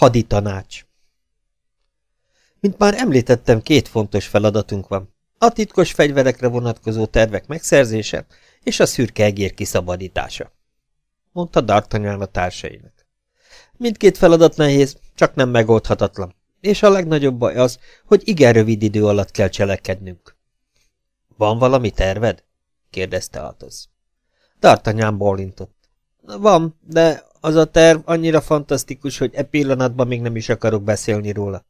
Haditanács Mint már említettem, két fontos feladatunk van. A titkos fegyverekre vonatkozó tervek megszerzése és a szürke egér kiszabadítása. Mondta D'Artagnan a társainak. Mindkét feladat nehéz, csak nem megoldhatatlan, és a legnagyobb baj az, hogy igen rövid idő alatt kell cselekednünk. Van valami terved? kérdezte Athos. D'Artagnan bólintott. Van, de az a terv annyira fantasztikus, hogy e pillanatban még nem is akarok beszélni róla.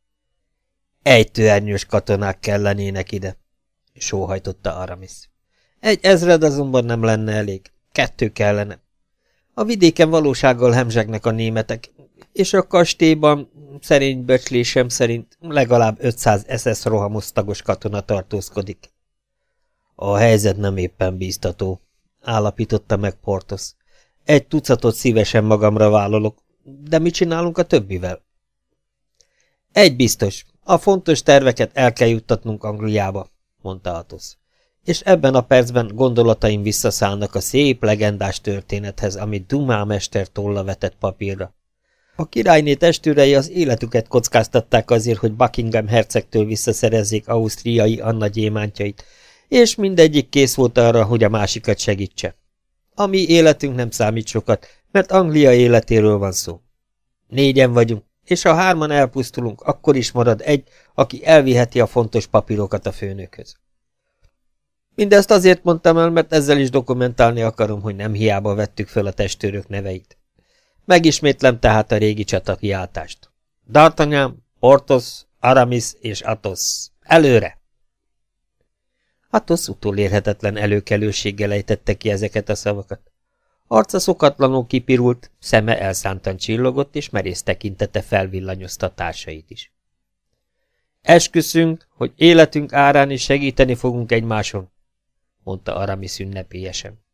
Ejtőernyős katonák kellenének ide, sóhajtotta Aramis. Egy ezred azonban nem lenne elég. Kettő kellene. A vidéken valósággal hemzsegnek a németek, és a kastélyban, szerény becslésem szerint legalább 500 SS rohamosztagos katona tartózkodik. A helyzet nem éppen bíztató, állapította meg Portos. Egy tucatot szívesen magamra vállalok, de mit csinálunk a többivel? Egy biztos, a fontos terveket el kell juttatnunk Angliába, mondta Athos. És ebben a percben gondolataim visszaszállnak a szép, legendás történethez, amit Dumá mester tolla vetett papírra. A királyné testőrei az életüket kockáztatták azért, hogy Buckingham hercegtől visszaszerezzék ausztriai Anna gyémántjait, és mindegyik kész volt arra, hogy a másikat segítse. A mi életünk nem számít sokat, mert Anglia életéről van szó. Négyen vagyunk, és ha hárman elpusztulunk, akkor is marad egy, aki elviheti a fontos papírokat a főnökhöz. Mindezt azért mondtam el, mert ezzel is dokumentálni akarom, hogy nem hiába vettük föl a testőrök neveit. Megismétlem tehát a régi csatakiáltást. D'Artagnan, Portos, Aramis és Athos. Előre! Athos utolérhetetlen előkelőséggel ejtette ki ezeket a szavakat. Arca szokatlanul kipirult, szeme elszántan csillogott, és merész tekintete felvillanyozta társait is. Esküszünk, hogy életünk árán is segíteni fogunk egymáson, mondta Aramis ünnepélyesen.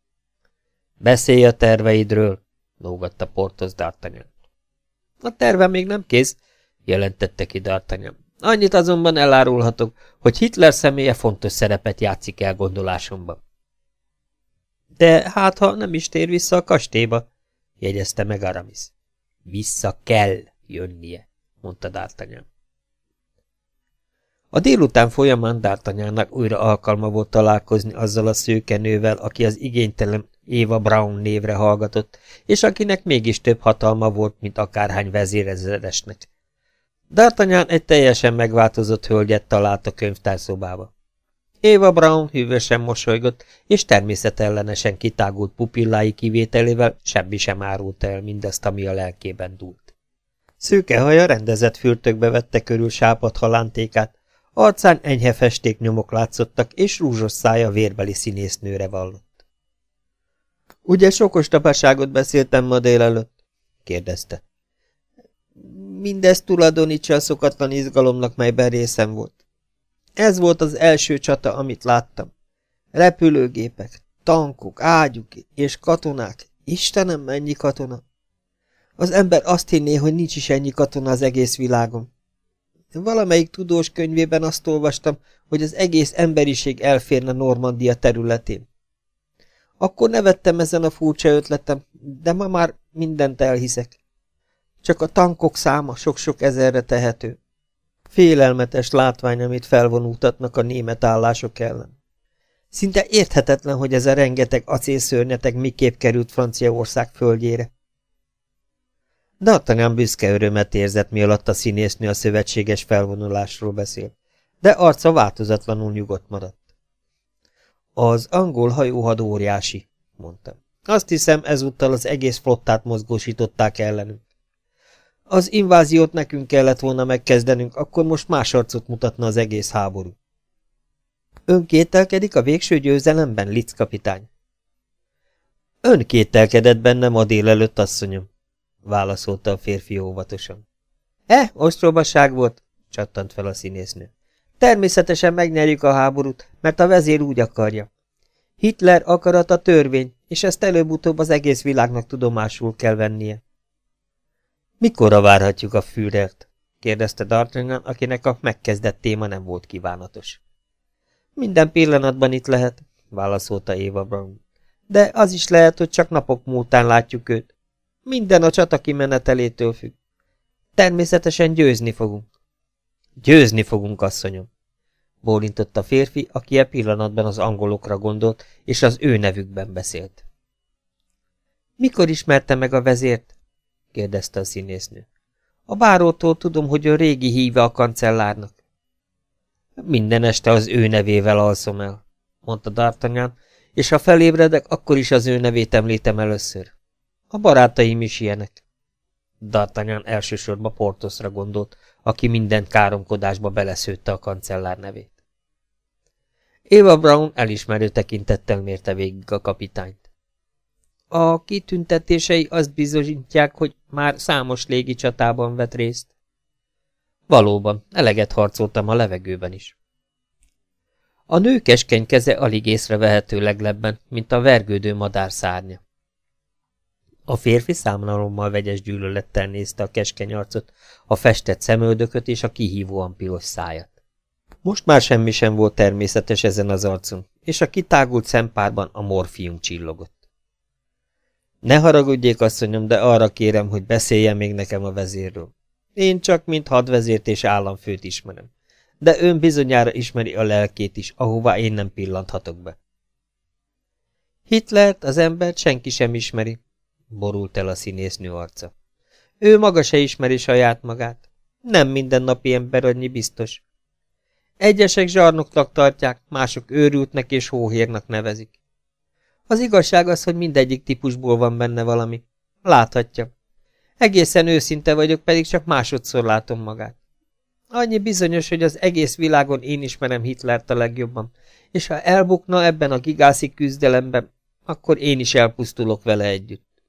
Beszélj a terveidről, lógatta Portos D'Artagnan. A terve még nem kész, jelentette ki D'Artagnan. Annyit azonban elárulhatok, hogy Hitler személye fontos szerepet játszik el gondolásomban. De hát, ha nem is tér vissza a kastélyba, jegyezte meg Aramis. Vissza kell jönnie, mondta D'Artagnan. A délután folyamán D'Artagnannak újra alkalma volt találkozni azzal a szőkenővel, aki az igénytelen Éva Brown névre hallgatott, és akinek mégis több hatalma volt, mint akárhány vezérezredesnek. D'Artagnan egy teljesen megváltozott hölgyet talált a könyvtárszobába. Éva Brown hűvösen mosolygott, és természetellenesen kitágult pupillái kivételével semmi sem árult el mindazt, ami a lelkében dúlt. Szőke haja rendezett fürtökbe vette körül sápat halántékát, arcán enyhe festéknyomok látszottak, és rúzsos szája vérbeli színésznőre vallott. – Ugye sokos tapasságot beszéltem ma délelőtt? – kérdezte. – Mindez tulajdonítsa a szokatlan izgalomnak, melyben részem volt. Ez volt az első csata, amit láttam. Repülőgépek, tankok, ágyuk és katonák. Istenem, mennyi katona! Az ember azt hinné, hogy nincs is ennyi katona az egész világon. Valamelyik tudós könyvében azt olvastam, hogy az egész emberiség elférne Normandia területén. Akkor nevettem ezen a furcsa ötletem, de ma már mindent elhiszek. Csak a tankok száma sok-sok ezerre tehető. Félelmetes látvány, amit felvonultatnak a német állások ellen. Szinte érthetetlen, hogy ez a rengeteg acélszörnyeteg miképp került Franciaország földjére. D'Artagnan büszke örömet érzett, mi alatt a színésznő a szövetséges felvonulásról beszél, de arca változatlanul nyugodt maradt. Az angol hajóhad óriási, mondta. Azt hiszem, ezúttal az egész flottát mozgósították ellenünk. Az inváziót nekünk kellett volna megkezdenünk, akkor most más arcot mutatna az egész háború. Ön kételkedik a végső győzelemben, Litz kapitány? Ön kételkedett bennem a délelőtt, asszonyom, válaszolta a férfi óvatosan. E, ostrobaság volt, csattant fel a színésznő. Természetesen megnyerjük a háborút, mert a vezér úgy akarja. Hitler akarata törvény, és ezt előbb-utóbb az egész világnak tudomásul kell vennie. Mikorra várhatjuk a Führert? kérdezte D'Artagnan, akinek a megkezdett téma nem volt kívánatos. Minden pillanatban itt lehet, válaszolta Éva Brown. De az is lehet, hogy csak napok múltán látjuk őt. Minden a csata kimenetelétől függ. Természetesen győzni fogunk. Győzni fogunk, asszonyom. Bólintott a férfi, aki e pillanatban az angolokra gondolt, és az ő nevükben beszélt. Mikor ismerte meg a vezért? Kérdezte a színésznő. A bárótól tudom, hogy ő régi híve a kancellárnak. Minden este az ő nevével alszom el, mondta D'Artagnan, és ha felébredek, akkor is az ő nevét említem először. A barátaim is ilyenek. D'Artagnan elsősorban Portosra gondolt, aki minden káromkodásba beleszőtte a kancellár nevét. Eva Brown elismerő tekintettel mérte végig a kapitányt. A kitüntetései azt bizonyítják, hogy már számos légi csatában vett részt. Valóban, eleget harcoltam a levegőben is. A nő keskeny keze alig észrevehető leglebben, mint a vergődő madár szárnya. A férfi számlalommal vegyes gyűlölettel nézte a keskeny arcot, a festett szemöldököt és a kihívóan piros szájat. Most már semmi sem volt természetes ezen az arcon, és a kitágult szempárban a morfium csillogott. Ne haragudjék, asszonyom, de arra kérem, hogy beszéljen még nekem a vezérről. Én csak mint hadvezért és államfőt ismerem, de ön bizonyára ismeri a lelkét is, ahová én nem pillanthatok be. Hitlert, az embert senki sem ismeri, borult el a színésznő arca. Ő maga se ismeri saját magát. Nem mindennapi ember annyi biztos. Egyesek zsarnoknak tartják, mások őrültnek és hóhérnak nevezik. Az igazság az, hogy mindegyik típusból van benne valami. Láthatja. Egészen őszinte vagyok, pedig csak másodszor látom magát. Annyi bizonyos, hogy az egész világon én ismerem Hitlert a legjobban, és ha elbukna ebben a gigászi küzdelemben, akkor én is elpusztulok vele együtt.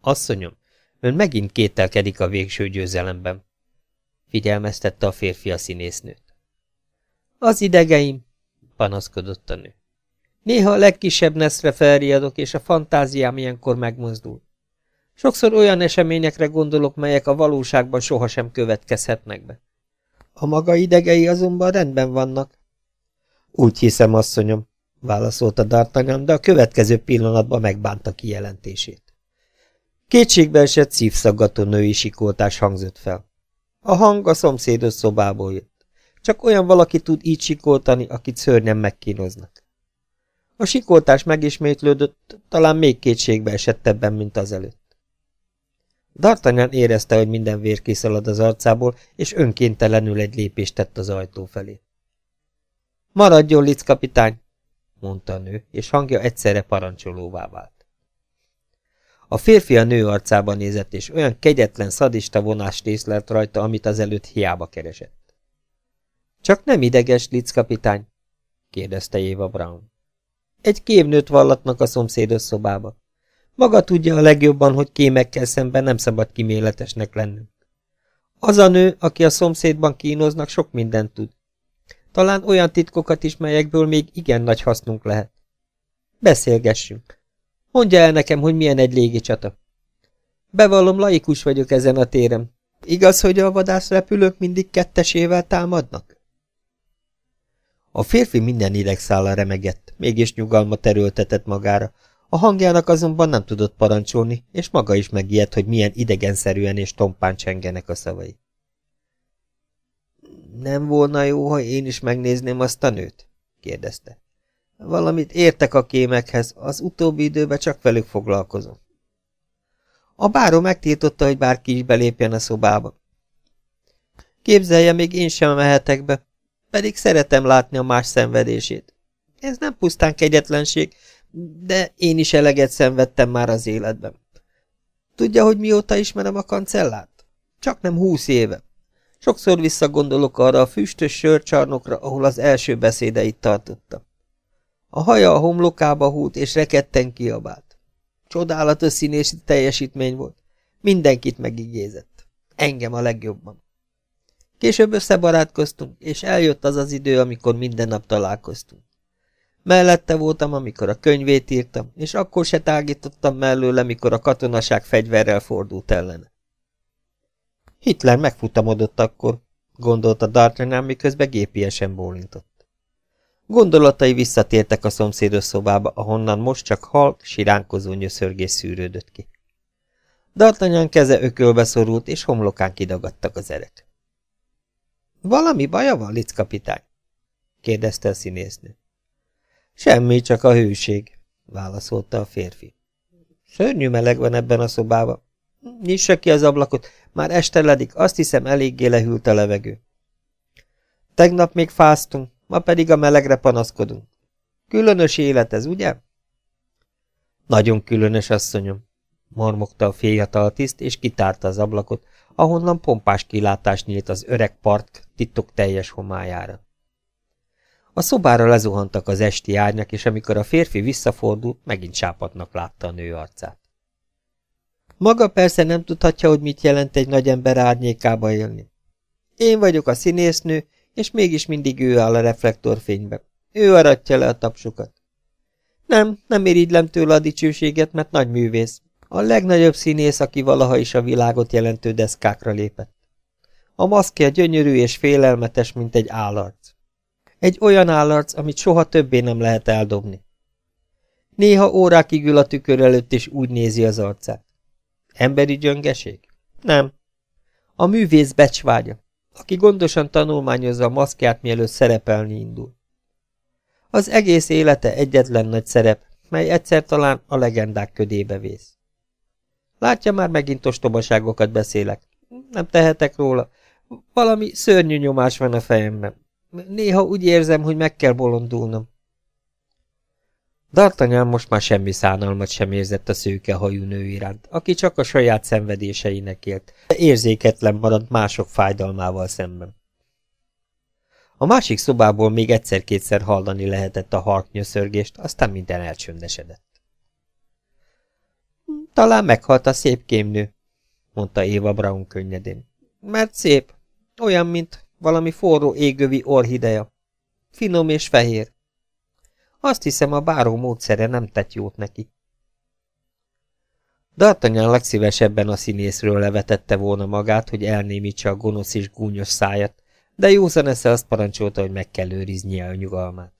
Asszonyom, ön megint kételkedik a végső győzelemben. Figyelmeztette a férfi a színésznőt. Az idegeim, panaszkodott a nő. Néha a legkisebb neszre felriadok, és a fantáziám ilyenkor megmozdul. Sokszor olyan eseményekre gondolok, melyek a valóságban sohasem következhetnek be. A maga idegei azonban rendben vannak. Úgy hiszem, asszonyom, válaszolta D'Artagnan, de a következő pillanatban megbánta kijelentését. Kétségbe esett szívszaggató női sikoltás hangzott fel. A hang a szomszédos szobából jött. Csak olyan valaki tud így sikoltani, akit szörnyen megkínoznak. A sikoltás megismétlődött, talán még kétségbe esett ebben, mint azelőtt. D'Artagnan érezte, hogy minden vér kiszalad az arcából, és önkéntelenül egy lépést tett az ajtó felé. Maradjon, Litz kapitány, mondta a nő, és hangja egyszerre parancsolóvá vált. A férfi a nő arcába nézett, és olyan kegyetlen, szadista vonást észlelt rajta, amit az előtt hiába keresett. Csak nem ideges, Litz kapitány? kérdezte Éva Brown. Egy kémnőt vallatnak a szomszédos szobába. Maga tudja a legjobban, hogy kémekkel szemben nem szabad kiméletesnek lennünk. Az a nő, aki a szomszédban kínoznak, sok mindent tud. Talán olyan titkokat is, melyekből még igen nagy hasznunk lehet. Beszélgessünk. Mondja el nekem, hogy milyen egy légicsata. Bevallom, laikus vagyok ezen a téren. Igaz, hogy a vadászrepülők mindig kettesével támadnak? A férfi minden idegszála remegett, mégis nyugalmat erőltetett magára. A hangjának azonban nem tudott parancsolni, és maga is megijedt, hogy milyen idegenszerűen és tompán csengenek a szavai. Nem volna jó, ha én is megnézném azt a nőt? kérdezte. Valamit értek a kémekhez, az utóbbi időben csak velük foglalkozom. A báró megtiltotta, hogy bárki is belépjen a szobába. Képzelje, még én sem mehetek be, pedig szeretem látni a más szenvedését. Ez nem pusztán kegyetlenség, de én is eleget szenvedtem már az életben. Tudja, hogy mióta ismerem a kancellárt? Csak nem húsz éve. Sokszor visszagondolok arra a füstös sörcsarnokra, ahol az első beszédeit tartottam. A haja a homlokába hút, és reketten kiabált. Csodálatos színészi teljesítmény volt. Mindenkit megigézett. Engem a legjobban. Később összebarátkoztunk, és eljött az az idő, amikor minden nap találkoztunk. Mellette voltam, amikor a könyvét írtam, és akkor se tágítottam mellőle, mikor a katonaság fegyverrel fordult ellene. Hitler megfutamodott akkor, gondolta D'Artagnan, miközben gépiesen bólintott. Gondolatai visszatértek a szomszédos szobába, ahonnan most csak halk, siránkozó nyöszörgés szűrődött ki. D'Artagnan keze ökölbe szorult, és homlokán kidagadtak az erek. Valami baja van, Litz kapitány? kérdezte a színésznő. Semmi, csak a hőség, válaszolta a férfi. Szörnyű meleg van ebben a szobában. Nyissa ki az ablakot, már esteledik, azt hiszem eléggé lehűlt a levegő. Tegnap még fáztunk, ma pedig a melegre panaszkodunk. Különös élet ez, ugye? Nagyon különös, asszonyom, mormogta a fiatal tiszt, és kitárta az ablakot, ahonnan pompás kilátás nyílt az öreg park titok teljes homályára. A szobára lezuhantak az esti árnyak, és amikor a férfi visszafordult, megint sápatnak látta a nő arcát. Maga persze nem tudhatja, hogy mit jelent egy nagy ember árnyékába élni. Én vagyok a színésznő, és mégis mindig ő áll a reflektorfénybe. Ő aratja le a tapsukat. Nem, nem irigylem tőle a dicsőséget, mert nagy művész. A legnagyobb színész, aki valaha is a világot jelentő deszkákra lépett. A maszkja gyönyörű és félelmetes, mint egy állarc. Egy olyan állarc, amit soha többé nem lehet eldobni. Néha órákig ül a tükör előtt, és úgy nézi az arcát. Emberi gyöngeség? Nem. A művész becsvágya, aki gondosan tanulmányozza a maszkját, mielőtt szerepelni indul. Az egész élete egyetlen nagy szerep, mely egyszer talán a legendák ködébe vész. Látja, már megint ostobaságokat beszélek. Nem tehetek róla. Valami szörnyű nyomás van a fejemben. Néha úgy érzem, hogy meg kell bolondulnom. D'Artagnan most már semmi szánalmat sem érzett a szőke hajú nő iránt, aki csak a saját szenvedéseinek élt, de érzéketlen maradt mások fájdalmával szemben. A másik szobából még egyszer-kétszer hallani lehetett a harknyöszörgést, aztán minden elcsöndesedett. Talán meghalt a szép kémnő, mondta Éva Brown könnyedén. Mert szép, olyan, mint valami forró égövi orhideja. Finom és fehér. Azt hiszem, a báró módszere nem tett jót neki. D'Artagnan legszívesebben a színészről levetette volna magát, hogy elnémítsa a gonosz és gúnyos szájat, de józan esze azt parancsolta, hogy meg kell őriznie a nyugalmát.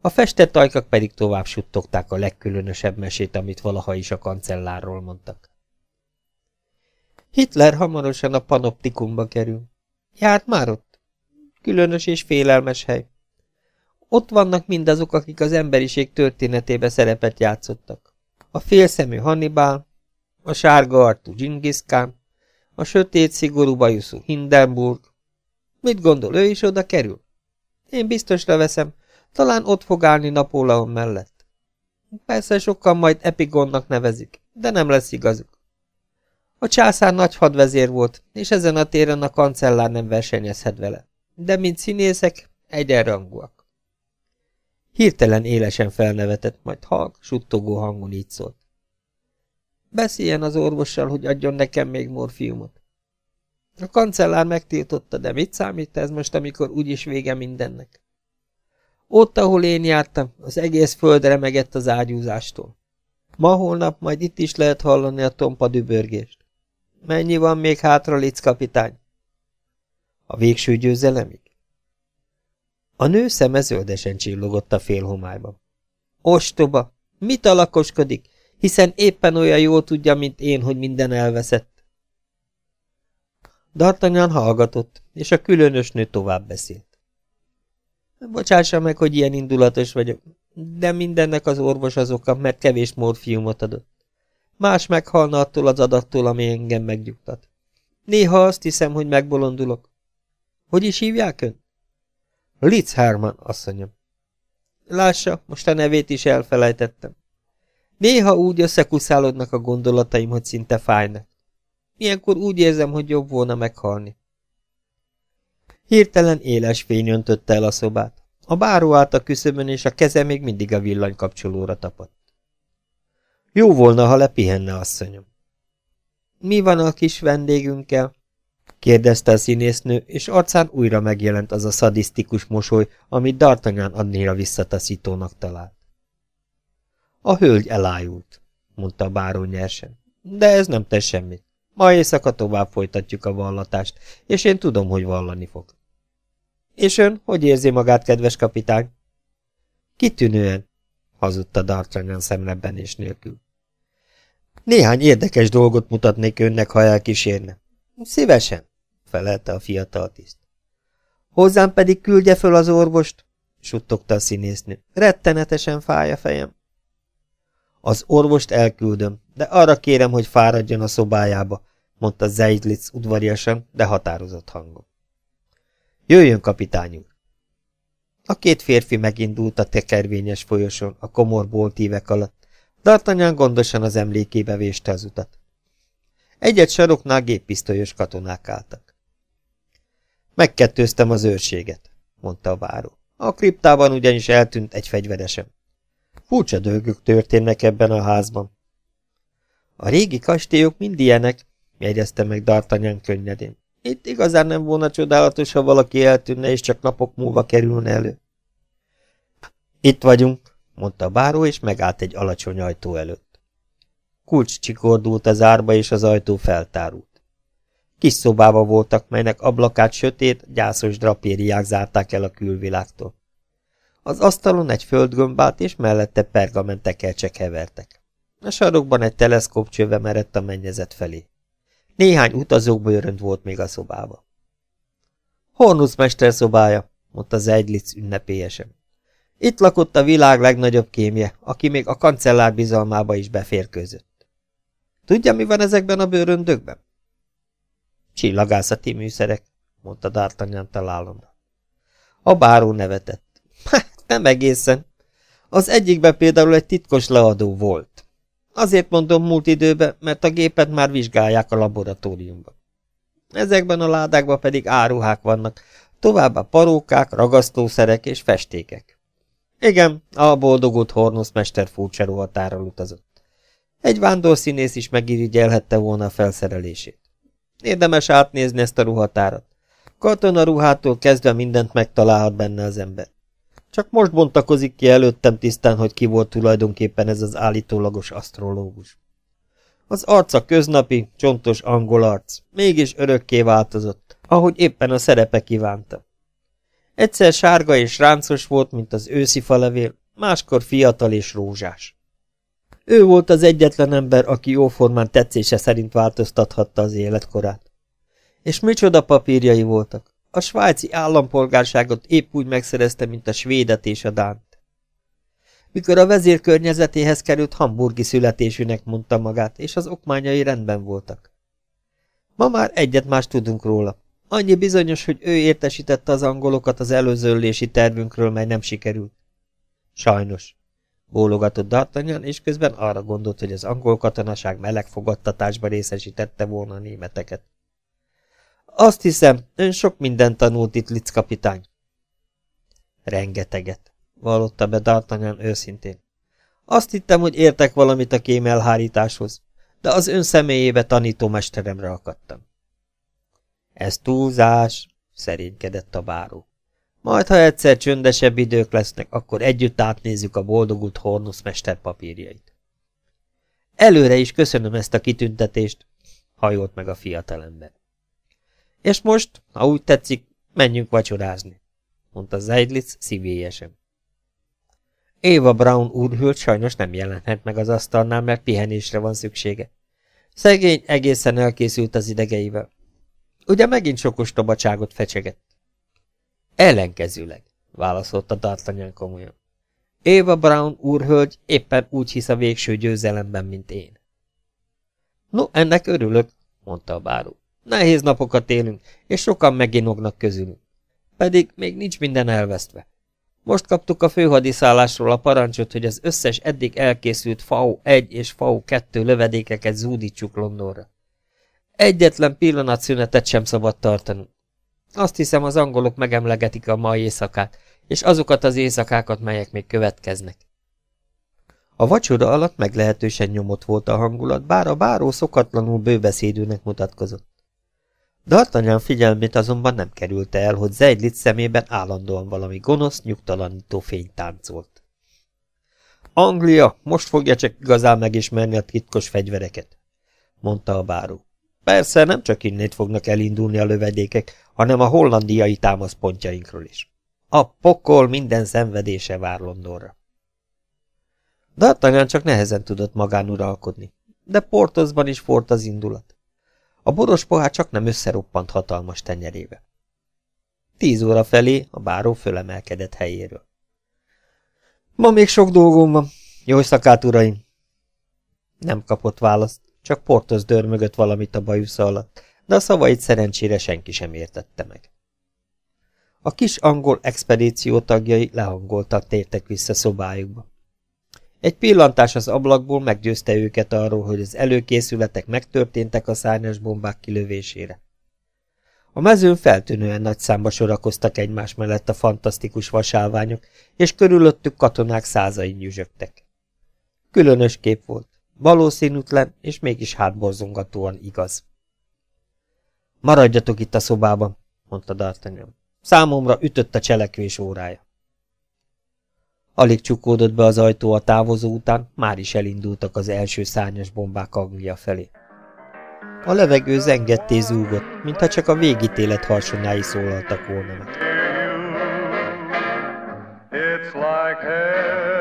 A festett ajkak pedig tovább suttogták a legkülönösebb mesét, amit valaha is a kancellárról mondtak. Hitler hamarosan a panoptikumba kerül. Járt már ott? Különös és félelmes hely. Ott vannak mindazok, akik az emberiség történetébe szerepet játszottak. A félszemű Hannibal, a sárga artú Genghis Khan, a sötét szigorú bajuszú Hindenburg. Mit gondol, ő is oda kerül? Én biztosra veszem, talán ott fog állni Napóleon mellett. Persze sokan majd Epigonnak nevezik, de nem lesz igazuk. A császár nagy hadvezér volt, és ezen a téren a kancellár nem versenyezhet vele. De mint színészek, egyenrangúak. Hirtelen élesen felnevetett, majd halk, suttogó hangon így szólt. Beszéljen az orvossal, hogy adjon nekem még morfiumot. A kancellár megtiltotta, de mit számít ez most, amikor úgyis vége mindennek? Ott, ahol én jártam, az egész föld remegett az ágyúzástól. Ma-holnap majd itt is lehet hallani a tompa dübörgést. Mennyi van még hátra, Litz kapitány? A végső győzelemig? A nő szeme zöldesen csillogott a félhomályban. Ostoba! Mit alakoskodik? Hiszen éppen olyan jól tudja, mint én, hogy minden elveszett. D'Artagnan hallgatott, és a különös nő tovább beszélt. Bocsássa meg, hogy ilyen indulatos vagyok, de mindennek az orvos az oka, mert kevés morfiumot adott. Más meghalna attól az adattól, ami engem megnyugtat. Néha azt hiszem, hogy megbolondulok. Hogy is hívják ön? Litz Herman, asszonyom. Lássa, most a nevét is elfelejtettem. Néha úgy összekuszálodnak a gondolataim, hogy szinte fájnak. Ilyenkor úgy érzem, hogy jobb volna meghalni. Hirtelen éles fény öntötte el a szobát. A báró állt a küszöbön, és a keze még mindig a villanykapcsolóra tapadt. Jó volna, ha lepihenne, asszonyom. Mi van a kis vendégünkkel? kérdezte a színésznő, és arcán újra megjelent az a szadisztikus mosoly, amit D'Artagnan adnéra visszataszítónak talált. A hölgy elájult, mondta a báró nyersen, de ez nem tesz semmit. Ma éjszaka tovább folytatjuk a vallatást, és én tudom, hogy vallani fog. És ön, hogy érzi magát, kedves kapitány? Kitűnően, hazudta D'Artagnan szemrebbenés nélkül. Néhány érdekes dolgot mutatnék önnek, ha elkísérne. Szívesen, felelte a fiatal tiszt. Hozzám pedig küldje föl az orvost, suttogta a színésznő. Rettenetesen fáj a fejem. Az orvost elküldöm, de arra kérem, hogy fáradjon a szobájába, mondta Zeidlitz udvariasan, de határozott hangon. Jöjjön, kapitány! A két férfi megindult a tekervényes folyosón, a komor boltívek alatt. D'Artagnan gondosan az emlékébe véste az utat. Egyet saroknál géppisztolyos katonák álltak. Megkettőztem az őrséget, mondta a báró. A kriptában ugyanis eltűnt egy fegyveresem. Furcsa dolgok történnek ebben a házban. A régi kastélyok mind ilyenek, jegyezte meg D'Artagnan könnyedén. Itt igazán nem volna csodálatos, ha valaki eltűnne, és csak napok múlva kerülne elő. Itt vagyunk, mondta a báró, és megállt egy alacsony ajtó előtt. Kulcs csikordult az árba, és az ajtó feltárult. Kis szobába voltak, melynek ablakát sötét, gyászos drapériák zárták el a külvilágtól. Az asztalon egy földgömbát és mellette pergamentekercsek hevertek. A sarokban egy teleszkóp csöve merett a mennyezet felé. Néhány utazók bőrönt volt még a szobába. Hornusz mester szobája, mondta Zeidlitz ünnepélyesen. Itt lakott a világ legnagyobb kémje, aki még a kancellár bizalmába is beférkőzött. Tudja, mi van ezekben a bőröndökben? Csillagászati műszerek, mondta D'Artagnan találomra. A báró nevetett. Nem egészen. Az egyikben például egy titkos leadó volt. Azért mondom múlt időben, mert a gépet már vizsgálják a laboratóriumban. Ezekben a ládákban pedig áruhák vannak, továbbá parókák, ragasztószerek és festékek. Igen, a boldogult Hornusz mester furcsa ruhatárral utazott. Egy vándorszínész is megirigyelhette volna a felszerelését. Érdemes átnézni ezt a ruhatárat. Katona ruhától kezdve mindent megtalálhat benne az ember. Csak most bontakozik ki előttem tisztán, hogy ki volt tulajdonképpen ez az állítólagos asztrológus. Az arca köznapi, csontos angol arc, mégis örökké változott, ahogy éppen a szerepe kívánta. Egyszer sárga és ráncos volt, mint az őszi falevél, máskor fiatal és rózsás. Ő volt az egyetlen ember, aki jóformán tetszése szerint változtathatta az életkorát. És micsoda papírjai voltak. A svájci állampolgárságot épp úgy megszerezte, mint a svédet és a dánt. Mikor a vezér környezetéhez került, hamburgi születésűnek mondta magát, és az okmányai rendben voltak. Ma már egyet más tudunk róla. Annyi bizonyos, hogy ő értesítette az angolokat az előzőlési tervünkről, mely nem sikerült. Sajnos, bólogatott D'Artagnan, és közben arra gondolt, hogy az angol katonaság meleg fogadtatásba részesítette volna a németeket. Azt hiszem, ön sok mindent tanult itt, Litz kapitány. Rengeteget, vallotta be D'Artagnan őszintén. Azt hittem, hogy értek valamit a kém elhárításhoz, de az ön személyébe tanítómesteremre akadtam. Ez túlzás, szerénykedett a báró. Majd, ha egyszer csöndesebb idők lesznek, akkor együtt átnézzük a boldogult Hornusz mester papírjait. Előre is köszönöm ezt a kitüntetést, hajolt meg a fiatalember. És most, ha úgy tetszik, menjünk vacsorázni, mondta Zeidlitz szívélyesen. Éva Brown úrhült sajnos nem jelenhet meg az asztalnál, mert pihenésre van szüksége. Szegény egészen elkészült az idegeivel. Ugye megint sok ostobacságot fecsegett? Ellenkezőleg, válaszolta D'Artagnan komolyan. Éva Brown úrhölgy éppen úgy hisz a végső győzelemben, mint én. No, ennek örülök, mondta a báró. Nehéz napokat élünk, és sokan meginognak közülünk. Pedig még nincs minden elvesztve. Most kaptuk a főhadiszállásról a parancsot, hogy az összes eddig elkészült FAU 1 és FAU 2 lövedékeket zúdítsuk Londonra. Egyetlen pillanatszünetet sem szabad tartanunk. Azt hiszem, az angolok megemlegetik a mai éjszakát, és azokat az éjszakákat, melyek még következnek. A vacsora alatt meglehetősen nyomott volt a hangulat, bár a báró szokatlanul bőbeszédőnek mutatkozott. D'Artagnan figyelmét azonban nem kerülte el, hogy Zeidlitz szemében állandóan valami gonosz, nyugtalanító fény táncolt. Anglia most fogja csak igazán megismerni a titkos fegyvereket, mondta a báró. Persze nem csak innét fognak elindulni a lövedékek, hanem a hollandiai támaszpontjainkról is. A pokol minden szenvedése vár Londonra. D'Artagnan csak nehezen tudott magán uralkodni. de Portosban is fort az indulat. A boros pohár csak nem összeroppant hatalmas tenyerébe. Tíz óra felé a báró fölemelkedett helyéről. Ma még sok dolgom van. Jó szakát, uraim! Nem kapott választ, csak Portos dörmögött valamit a bajusza alatt, de a szavait szerencsére senki sem értette meg. A kis angol expedíció tagjai lehangoltak tértek vissza szobájukba. Egy pillantás az ablakból meggyőzte őket arról, hogy az előkészületek megtörténtek a szárnyas bombák kilövésére. A mezőn feltűnően nagy számba sorakoztak egymás mellett a fantasztikus vasálványok, és körülöttük katonák százai nyüzsögtek. Különös kép volt, valószínűtlen, és mégis hátborzongatóan igaz. Maradjatok itt a szobában, mondta D'Artagnan. Számomra ütött a cselekvés órája. Alig csukódott be az ajtó a távozó után, már is elindultak az első szárnyas bombák Anglia felé. A levegő zengetté zúgott, mintha csak a végítélet harsonyái szólaltak volna meg. It's like heaven